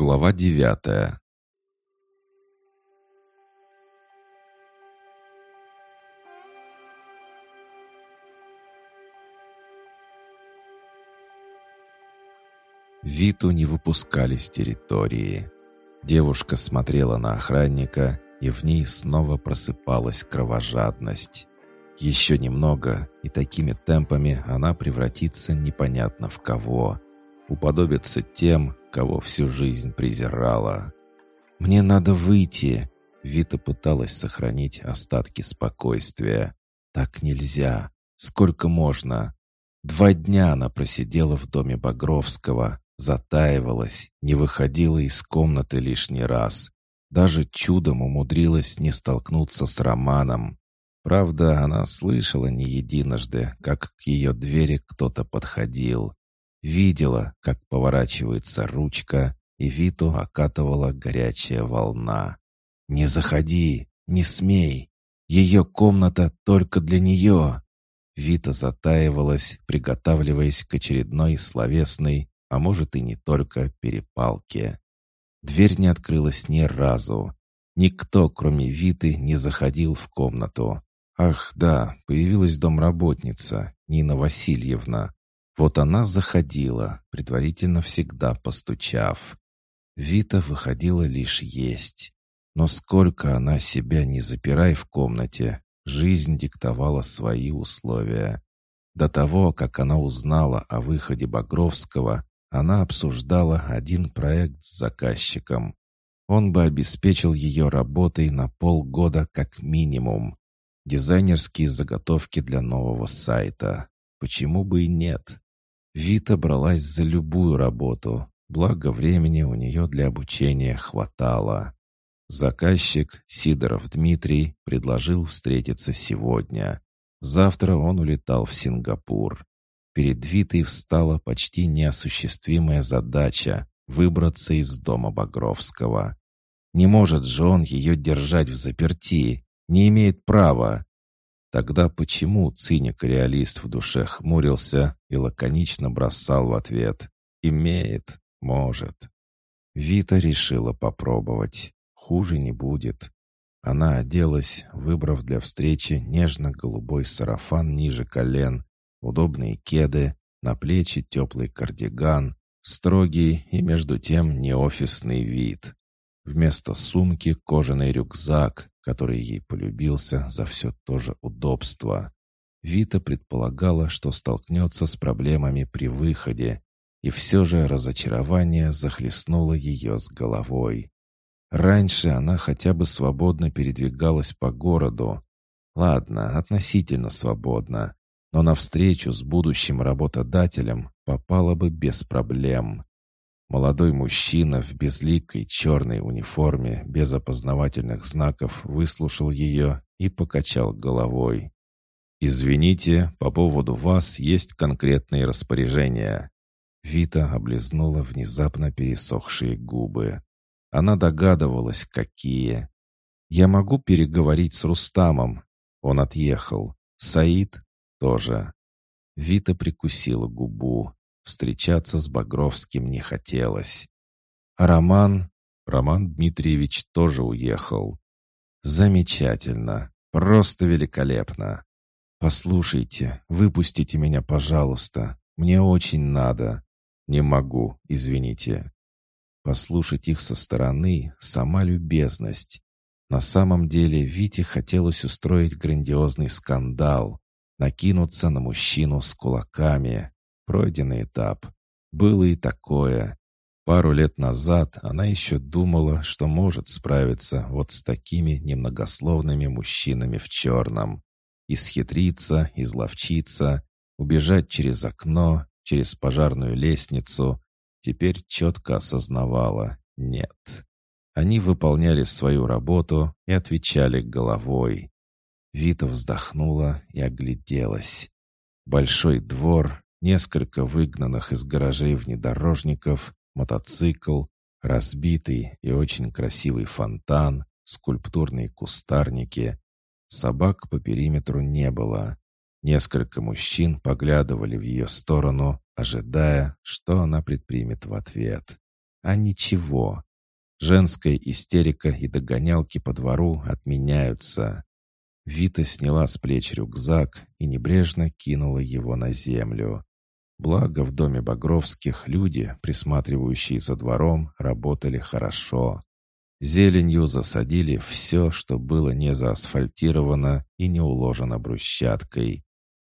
Глава девятая Виту не выпускали с территории. Девушка смотрела на охранника, и в ней снова просыпалась кровожадность. Еще немного, и такими темпами она превратится непонятно в кого. Уподобится тем, кого всю жизнь презирала. «Мне надо выйти!» Вита пыталась сохранить остатки спокойствия. «Так нельзя! Сколько можно?» Два дня она просидела в доме Багровского, затаивалась, не выходила из комнаты лишний раз. Даже чудом умудрилась не столкнуться с Романом. Правда, она слышала не единожды, как к ее двери кто-то подходил. Видела, как поворачивается ручка, и Виту окатывала горячая волна. «Не заходи! Не смей! Ее комната только для нее!» Вита затаивалась, приготавливаясь к очередной словесной, а может и не только, перепалке. Дверь не открылась ни разу. Никто, кроме Виты, не заходил в комнату. Ах, да, появилась домработница, Нина Васильевна. Вот она заходила, предварительно всегда постучав. Вита выходила лишь есть. Но сколько она себя не запирай в комнате, жизнь диктовала свои условия. До того, как она узнала о выходе Багровского, она обсуждала один проект с заказчиком. Он бы обеспечил ее работой на полгода как минимум. Дизайнерские заготовки для нового сайта. Почему бы и нет? Вита бралась за любую работу, благо времени у нее для обучения хватало. Заказчик Сидоров Дмитрий предложил встретиться сегодня. Завтра он улетал в Сингапур. Перед Витой встала почти неосуществимая задача — выбраться из дома Багровского. Не может же он ее держать в заперти, не имеет права. Тогда почему циник-реалист в душе хмурился и лаконично бросал в ответ «Имеет, может». Вита решила попробовать. Хуже не будет. Она оделась, выбрав для встречи нежно-голубой сарафан ниже колен удобные кеды, на плечи теплый кардиган, строгий и между тем не офисный вид. Вместо сумки кожаный рюкзак, который ей полюбился за все то же удобство. Вита предполагала, что столкнется с проблемами при выходе, и все же разочарование захлестнуло ее с головой. Раньше она хотя бы свободно передвигалась по городу. Ладно, относительно свободно но на встречу с будущим работодателем попала бы без проблем. Молодой мужчина в безликой черной униформе, без опознавательных знаков, выслушал ее и покачал головой. «Извините, по поводу вас есть конкретные распоряжения». Вита облизнула внезапно пересохшие губы. Она догадывалась, какие. «Я могу переговорить с Рустамом?» Он отъехал. «Саид?» тоже. Вита прикусила губу. Встречаться с Багровским не хотелось. А Роман... Роман Дмитриевич тоже уехал. Замечательно. Просто великолепно. Послушайте, выпустите меня, пожалуйста. Мне очень надо. Не могу, извините. Послушать их со стороны — сама любезность. На самом деле Вите хотелось устроить грандиозный скандал, накинуться на мужчину с кулаками. Пройденный этап. Было и такое. Пару лет назад она еще думала, что может справиться вот с такими немногословными мужчинами в черном. Исхитриться, изловчиться, убежать через окно, через пожарную лестницу. Теперь четко осознавала — нет. Они выполняли свою работу и отвечали головой. Вита вздохнула и огляделась. Большой двор, несколько выгнанных из гаражей внедорожников, мотоцикл, разбитый и очень красивый фонтан, скульптурные кустарники. Собак по периметру не было. Несколько мужчин поглядывали в ее сторону, ожидая, что она предпримет в ответ. а ничего. Женская истерика и догонялки по двору отменяются. Вита сняла с плеч рюкзак и небрежно кинула его на землю. Благо в доме Багровских люди, присматривающие за двором, работали хорошо. Зеленью засадили все, что было не заасфальтировано и не уложено брусчаткой.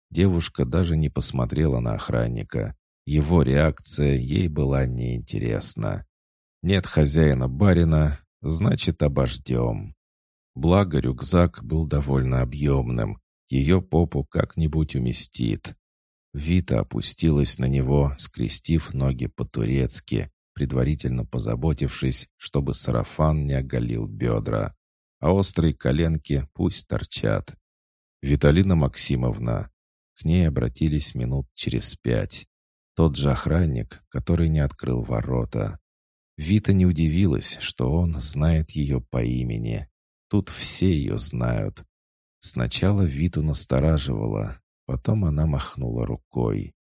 Девушка даже не посмотрела на охранника. Его реакция ей была неинтересна. Нет хозяина барина, значит, обождем. Благо, рюкзак был довольно объемным. Ее попу как-нибудь уместит. Вита опустилась на него, скрестив ноги по-турецки, предварительно позаботившись, чтобы сарафан не оголил бедра. А острые коленки пусть торчат. «Виталина Максимовна». К ней обратились минут через пять. Тот же охранник, который не открыл ворота. Вита не удивилась, что он знает ее по имени. Тут все ее знают. Сначала Виту настораживала, потом она махнула рукой.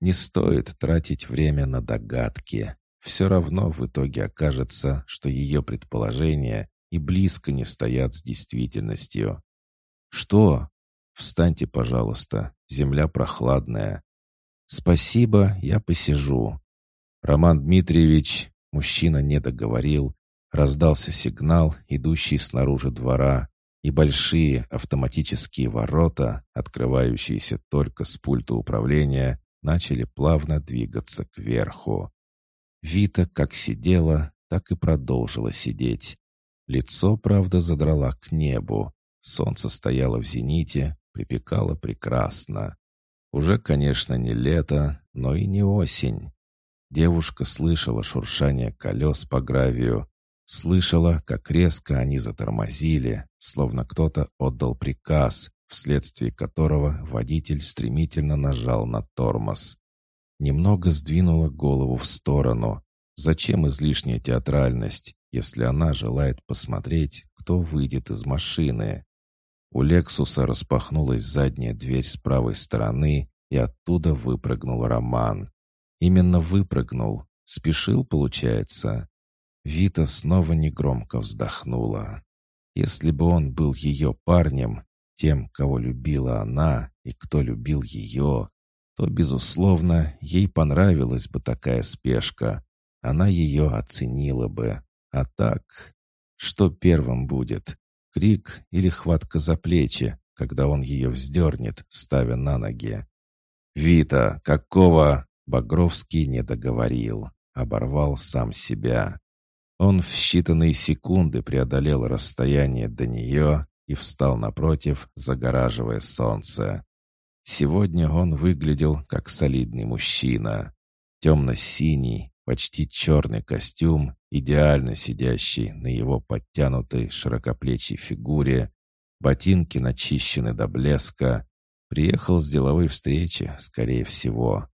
Не стоит тратить время на догадки. Все равно в итоге окажется, что ее предположения и близко не стоят с действительностью. «Что? Встаньте, пожалуйста, земля прохладная». «Спасибо, я посижу». «Роман Дмитриевич, Мужчина не договорил. Раздался сигнал, идущий снаружи двора, и большие автоматические ворота, открывающиеся только с пульта управления, начали плавно двигаться кверху. Вита как сидела, так и продолжила сидеть. Лицо, правда, задрала к небу. Солнце стояло в зените, припекало прекрасно. Уже, конечно, не лето, но и не осень. Девушка слышала шуршание колес по гравию, слышала, как резко они затормозили, словно кто-то отдал приказ, вследствие которого водитель стремительно нажал на тормоз. Немного сдвинула голову в сторону. Зачем излишняя театральность, если она желает посмотреть, кто выйдет из машины? У «Лексуса» распахнулась задняя дверь с правой стороны, и оттуда выпрыгнул Роман. Именно выпрыгнул. Спешил, получается. Вита снова негромко вздохнула. Если бы он был ее парнем, тем, кого любила она и кто любил ее, то, безусловно, ей понравилась бы такая спешка. Она ее оценила бы. А так, что первым будет? Крик или хватка за плечи, когда он ее вздернет, ставя на ноги? «Вита, какого?» Багровский не договорил, оборвал сам себя. Он в считанные секунды преодолел расстояние до нее и встал напротив, загораживая солнце. Сегодня он выглядел как солидный мужчина. Темно-синий, почти черный костюм, идеально сидящий на его подтянутой широкоплечей фигуре, ботинки начищены до блеска. Приехал с деловой встречи, скорее всего.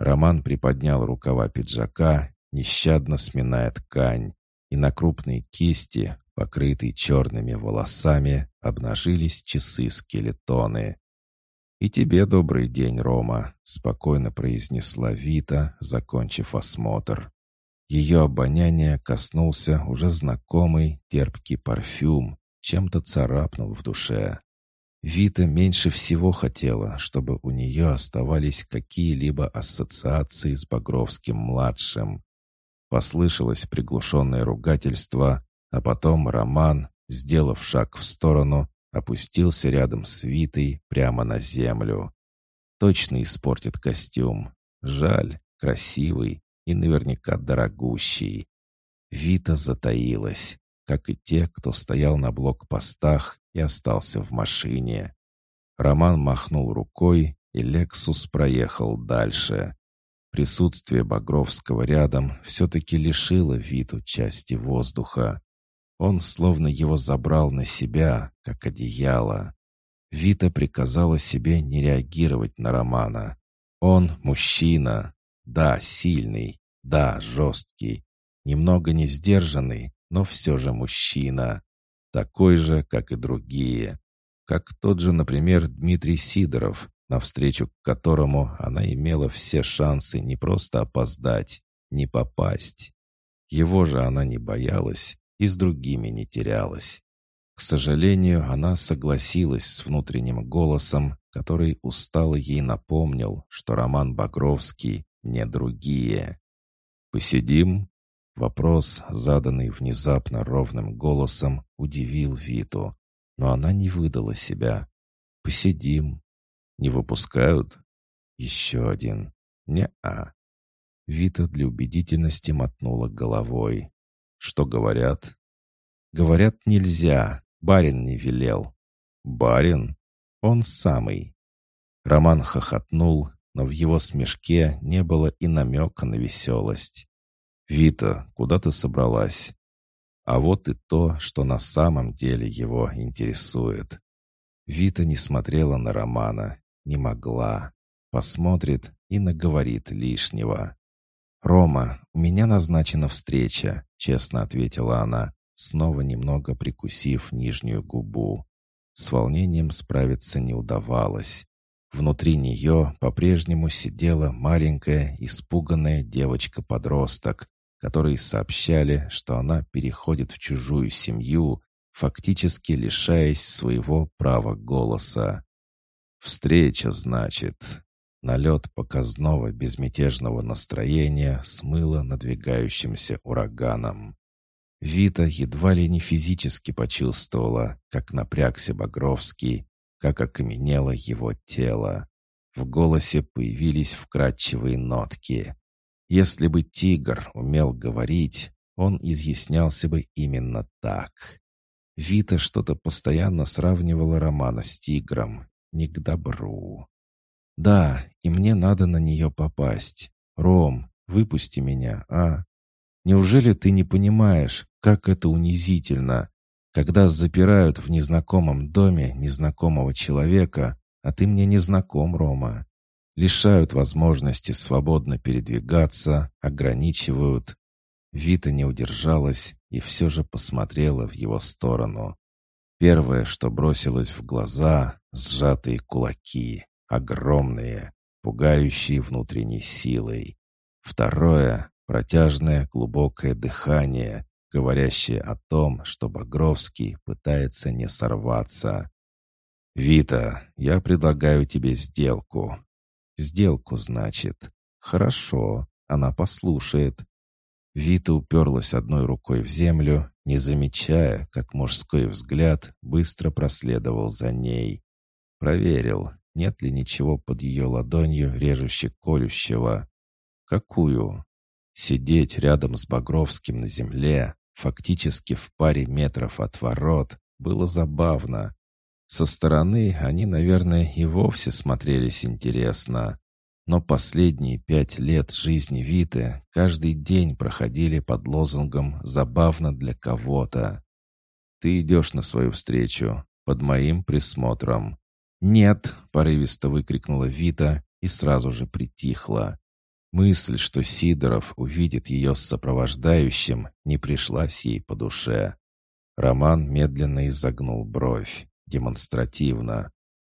Роман приподнял рукава пиджака, нещадно сминая ткань, и на крупной кисти, покрытой черными волосами, обнажились часы-скелетоны. «И тебе добрый день, Рома», — спокойно произнесла Вита, закончив осмотр. Ее обоняние коснулся уже знакомый терпкий парфюм, чем-то царапнул в душе. Вита меньше всего хотела, чтобы у нее оставались какие-либо ассоциации с Багровским-младшим. Послышалось приглушенное ругательство, а потом Роман, сделав шаг в сторону, опустился рядом с Витой прямо на землю. Точно испортит костюм. Жаль, красивый и наверняка дорогущий. Вита затаилась, как и те, кто стоял на блокпостах и остался в машине. Роман махнул рукой, и «Лексус» проехал дальше. Присутствие Багровского рядом все-таки лишило Виту части воздуха. Он словно его забрал на себя, как одеяло. Вита приказала себе не реагировать на Романа. Он мужчина. Да, сильный. Да, жесткий. Немного не сдержанный, но все же мужчина. Такой же, как и другие. Как тот же, например, Дмитрий Сидоров, навстречу к которому она имела все шансы не просто опоздать, не попасть. Его же она не боялась и с другими не терялась. К сожалению, она согласилась с внутренним голосом, который устало ей напомнил, что Роман Багровский не другие. «Посидим?» Вопрос, заданный внезапно ровным голосом, удивил Виту, но она не выдала себя. «Посидим». «Не выпускают?» «Еще один». «Не-а». Вита для убедительности мотнула головой. «Что говорят?» «Говорят, нельзя. Барин не велел». «Барин? Он самый». Роман хохотнул, но в его смешке не было и намека на веселость. «Вита, куда ты собралась?» А вот и то, что на самом деле его интересует. Вита не смотрела на Романа, не могла. Посмотрит и наговорит лишнего. «Рома, у меня назначена встреча», — честно ответила она, снова немного прикусив нижнюю губу. С волнением справиться не удавалось. Внутри нее по-прежнему сидела маленькая, испуганная девочка-подросток, которой сообщали, что она переходит в чужую семью, фактически лишаясь своего права голоса. «Встреча, значит». Налет показного безмятежного настроения смыло надвигающимся ураганом. Вита едва ли не физически почувствовала, как напрягся Багровский, как окаменело его тело. В голосе появились вкрадчивые нотки. Если бы тигр умел говорить, он изъяснялся бы именно так. Вита что-то постоянно сравнивала Романа с тигром. Не к добру. «Да, и мне надо на нее попасть. Ром, выпусти меня, а? Неужели ты не понимаешь, как это унизительно, когда запирают в незнакомом доме незнакомого человека, а ты мне не знаком, Рома? лишают возможности свободно передвигаться, ограничивают. Вита не удержалась и все же посмотрела в его сторону. Первое, что бросилось в глаза — сжатые кулаки, огромные, пугающие внутренней силой. Второе — протяжное глубокое дыхание, говорящее о том, что Багровский пытается не сорваться. «Вита, я предлагаю тебе сделку», Сделку, значит. Хорошо, она послушает. Вита уперлась одной рукой в землю, не замечая, как мужской взгляд быстро проследовал за ней. Проверил, нет ли ничего под ее ладонью режуще-колющего. Какую? Сидеть рядом с Багровским на земле, фактически в паре метров от ворот, было забавно. Со стороны они, наверное, и вовсе смотрелись интересно. Но последние пять лет жизни Виты каждый день проходили под лозунгом «забавно для кого-то». «Ты идешь на свою встречу, под моим присмотром». «Нет!» — порывисто выкрикнула Вита и сразу же притихла. Мысль, что Сидоров увидит ее с сопровождающим, не пришлась ей по душе. Роман медленно изогнул бровь демонстративно.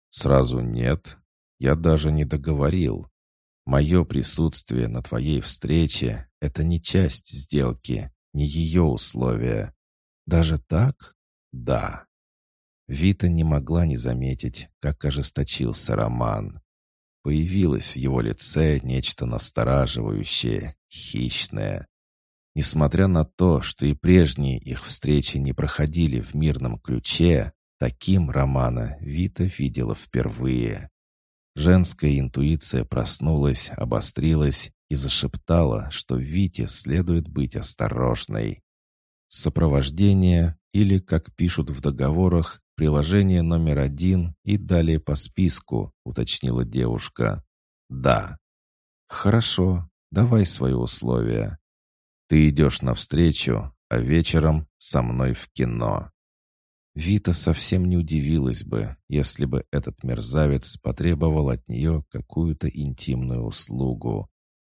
Сразу нет. Я даже не договорил. Мое присутствие на твоей встрече — это не часть сделки, не ее условия. Даже так? Да. Вита не могла не заметить, как ожесточился Роман. Появилось в его лице нечто настораживающее, хищное. Несмотря на то, что и прежние их встречи не проходили в мирном ключе, Таким Романа Вита видела впервые. Женская интуиция проснулась, обострилась и зашептала, что Вите следует быть осторожной. Сопровождение или, как пишут в договорах, приложение номер один и далее по списку, уточнила девушка. Да. Хорошо, давай свои условия. Ты идешь навстречу, а вечером со мной в кино. Вита совсем не удивилась бы, если бы этот мерзавец потребовал от нее какую-то интимную услугу.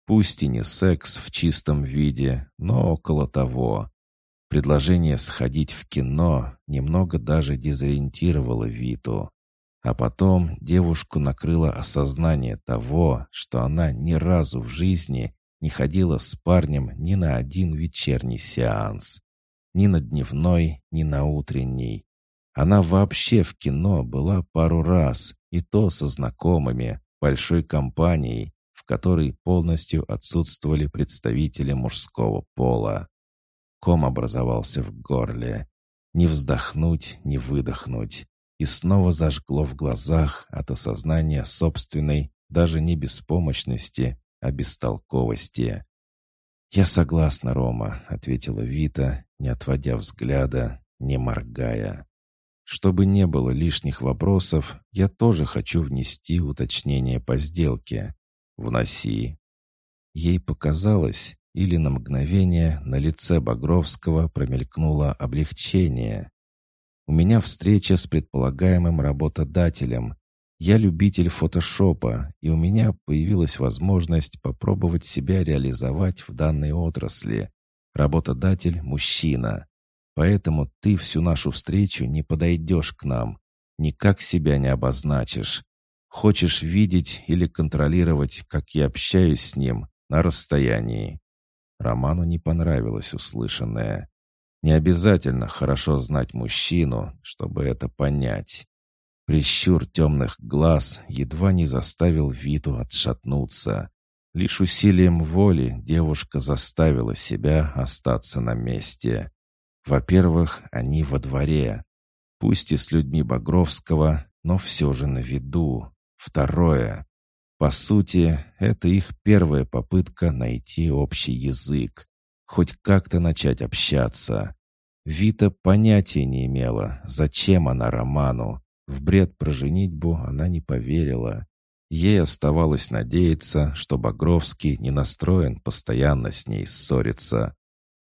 Пусть и не секс в чистом виде, но около того. Предложение сходить в кино немного даже дезориентировало Виту. А потом девушку накрыло осознание того, что она ни разу в жизни не ходила с парнем ни на один вечерний сеанс. Ни на дневной, ни на утренний. Она вообще в кино была пару раз, и то со знакомыми, большой компанией, в которой полностью отсутствовали представители мужского пола. Ком образовался в горле. Не вздохнуть, не выдохнуть. И снова зажгло в глазах от осознания собственной, даже не беспомощности, а бестолковости. «Я согласна, Рома», — ответила Вита, не отводя взгляда, не моргая. «Чтобы не было лишних вопросов, я тоже хочу внести уточнение по сделке. Вноси». Ей показалось, или на мгновение на лице Багровского промелькнуло облегчение. «У меня встреча с предполагаемым работодателем. Я любитель фотошопа, и у меня появилась возможность попробовать себя реализовать в данной отрасли. Работодатель – мужчина. Поэтому ты всю нашу встречу не подойдешь к нам, никак себя не обозначишь. Хочешь видеть или контролировать, как я общаюсь с ним, на расстоянии. Роману не понравилось услышанное. Не обязательно хорошо знать мужчину, чтобы это понять. Прищур темных глаз едва не заставил Виту отшатнуться. Лишь усилием воли девушка заставила себя остаться на месте. Во-первых, они во дворе. Пусть и с людьми Багровского, но все же на виду. Второе. По сути, это их первая попытка найти общий язык, хоть как-то начать общаться. Вита понятия не имела, зачем она Роману. В бред про женитьбу она не поверила. Ей оставалось надеяться, что Багровский не настроен постоянно с ней ссориться.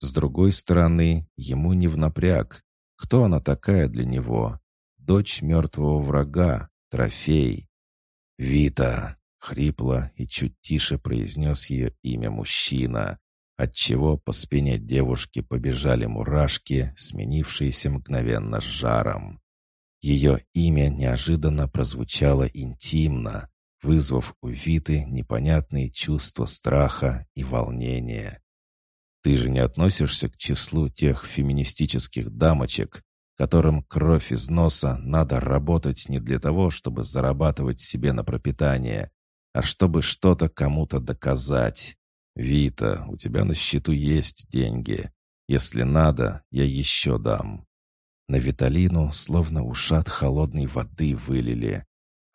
С другой стороны, ему не в напряг. Кто она такая для него? Дочь мертвого врага, трофей. «Вита!» Хрипло и чуть тише произнес ее имя мужчина, отчего по спине девушки побежали мурашки, сменившиеся мгновенно жаром. Ее имя неожиданно прозвучало интимно, вызвав у Виты непонятные чувства страха и волнения. «Ты же не относишься к числу тех феминистических дамочек, которым кровь из носа надо работать не для того, чтобы зарабатывать себе на пропитание, а чтобы что-то кому-то доказать. «Вита, у тебя на счету есть деньги. Если надо, я еще дам». На Виталину словно ушат холодной воды вылили.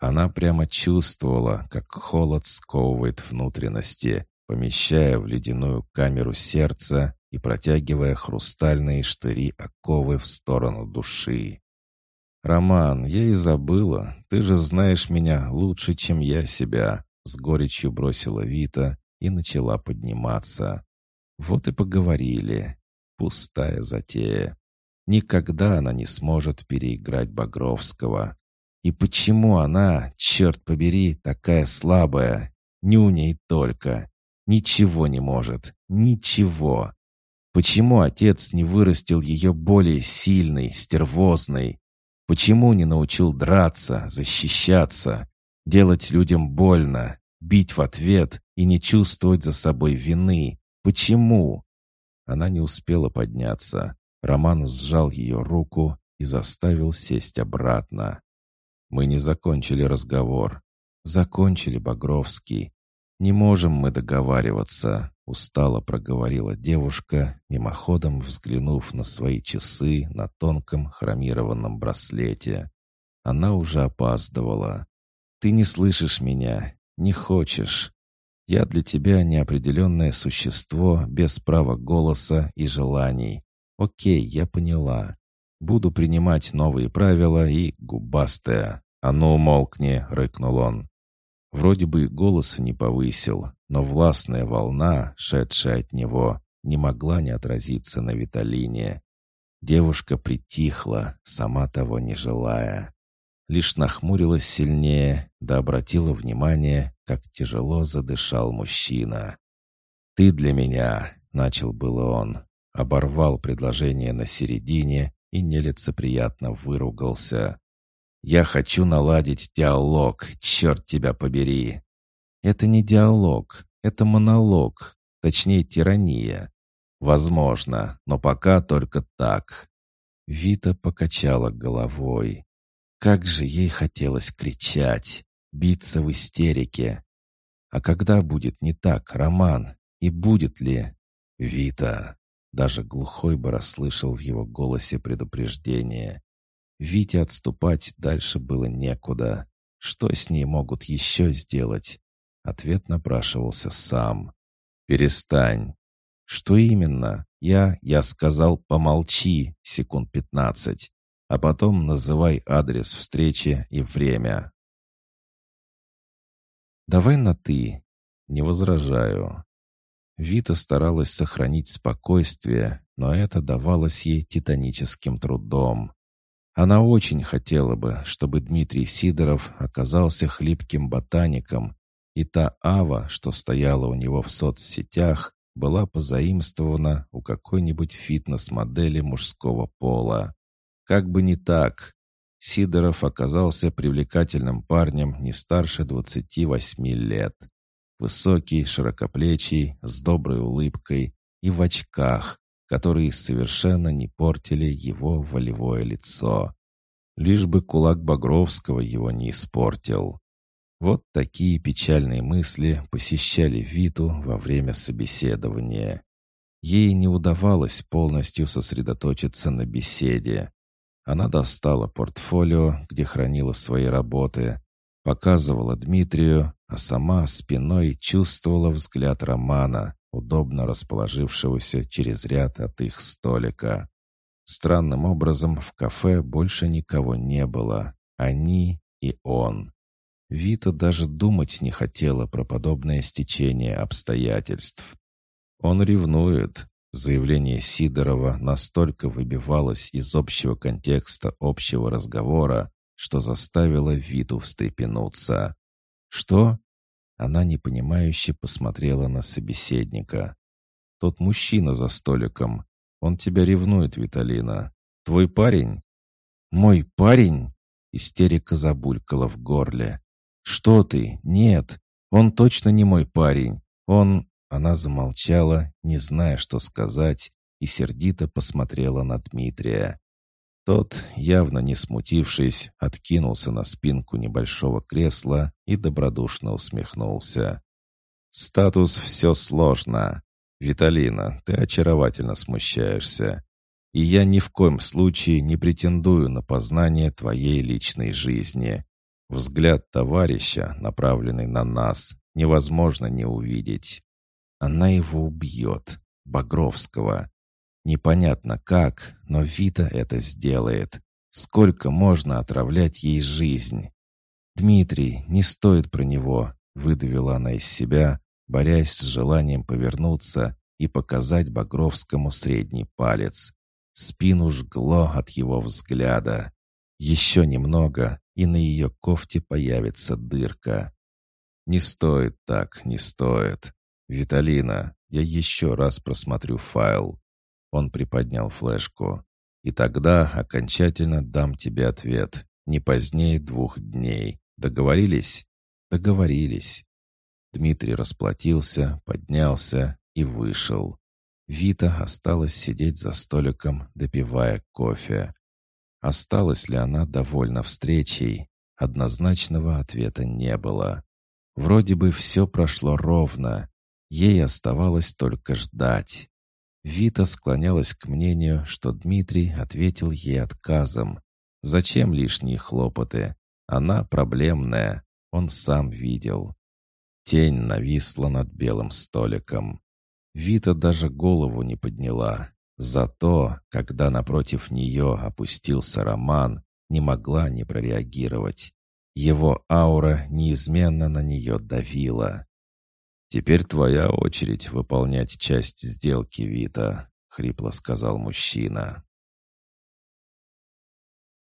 Она прямо чувствовала, как холод сковывает внутренности, помещая в ледяную камеру сердца и протягивая хрустальные штыри оковы в сторону души. «Роман, я и забыла. Ты же знаешь меня лучше, чем я себя. С горечью бросила Вита и начала подниматься. Вот и поговорили. Пустая затея. Никогда она не сможет переиграть Багровского. И почему она, черт побери, такая слабая? У ней только. Ничего не может. Ничего. Почему отец не вырастил ее более сильной, стервозной? Почему не научил драться, защищаться? Делать людям больно, бить в ответ и не чувствовать за собой вины. Почему? Она не успела подняться. Роман сжал ее руку и заставил сесть обратно. Мы не закончили разговор. Закончили, Багровский. Не можем мы договариваться, устало проговорила девушка, мимоходом взглянув на свои часы на тонком хромированном браслете. Она уже опаздывала. Ты не слышишь меня, не хочешь. Я для тебя неопределенное существо без права голоса и желаний. Окей, я поняла. Буду принимать новые правила и губастая. А ну, умолкни, рыкнул он. Вроде бы голоса не повысил, но властная волна, шедшая от него, не могла не отразиться на Виталине. Девушка притихла, сама того не желая лишь нахмурилась сильнее, да обратила внимание, как тяжело задышал мужчина. «Ты для меня», — начал было он, оборвал предложение на середине и нелицеприятно выругался. «Я хочу наладить диалог, черт тебя побери!» «Это не диалог, это монолог. точнее тирания. Возможно, но пока только так. Вита покачала головой. Как же ей хотелось кричать, биться в истерике. А когда будет не так, Роман? И будет ли? Вита. Даже глухой бы расслышал в его голосе предупреждение. Вите отступать дальше было некуда. Что с ней могут еще сделать? Ответ напрашивался сам. «Перестань». «Что именно? Я... Я сказал, помолчи секунд пятнадцать, а потом называй адрес встречи и время». «Давай на «ты». Не возражаю». Вита старалась сохранить спокойствие, но это давалось ей титаническим трудом. Она очень хотела бы, чтобы Дмитрий Сидоров оказался хлипким ботаником, и та ава, что стояла у него в соцсетях, была позаимствована у какой-нибудь фитнес-модели мужского пола. Как бы не так. Сидоров оказался привлекательным парнем не старше 28 лет. Высокий, широкоплечий, с доброй улыбкой и в очках, которые совершенно не портили его волевое лицо. Лишь бы кулак Багровского его не испортил. Вот такие печальные мысли посещали Виту во время собеседования. Ей не удавалось полностью сосредоточиться на беседе. Она достала портфолио, где хранила свои работы, показывала Дмитрию, а сама спиной чувствовала взгляд Романа, удобно расположившегося через ряд от их столика. Странным образом в кафе больше никого не было. Они и он. Вита даже думать не хотела про подобное стечение обстоятельств. Он ревнует. Заявление Сидорова настолько выбивалось из общего контекста общего разговора, что заставило Виту встрепенуться. «Что?» Она непонимающе посмотрела на собеседника. «Тот мужчина за столиком. Он тебя ревнует, Виталина. Твой парень?» «Мой парень?» Истерика забулькала в горле. «Что ты? Нет, он точно не мой парень. Он...» Она замолчала, не зная, что сказать, и сердито посмотрела на Дмитрия. Тот, явно не смутившись, откинулся на спинку небольшого кресла и добродушно усмехнулся. «Статус все сложно. Виталина, ты очаровательно смущаешься. И я ни в коем случае не претендую на познание твоей личной жизни. Взгляд товарища, направленный на нас, невозможно не увидеть. Она его убьет, Багровского. Непонятно как, но Вита это сделает. Сколько можно отравлять ей жизнь? «Дмитрий, не стоит про него», — выдавила она из себя, борясь с желанием повернуться и показать Багровскому средний палец. Спину жгло от его взгляда. Еще немного, и на ее кофте появится дырка. «Не стоит так, не стоит. Виталина, я еще раз просмотрю файл». Он приподнял флешку. «И тогда окончательно дам тебе ответ. Не позднее двух дней. Договорились?» «Договорились». Дмитрий расплатился, поднялся и вышел. Вита осталась сидеть за столиком, допивая кофе. Осталась ли она довольна встречей? Однозначного ответа не было. Вроде бы все прошло ровно. Ей оставалось только ждать. Вита склонялась к мнению, что Дмитрий ответил ей отказом. Зачем лишние хлопоты? Она проблемная, он сам видел. Тень нависла над белым столиком. Вита даже голову не подняла. Зато, когда напротив нее опустился Роман, не могла не прореагировать. Его аура неизменно на нее давила. «Теперь твоя очередь выполнять часть сделки, Вита», — хрипло сказал мужчина.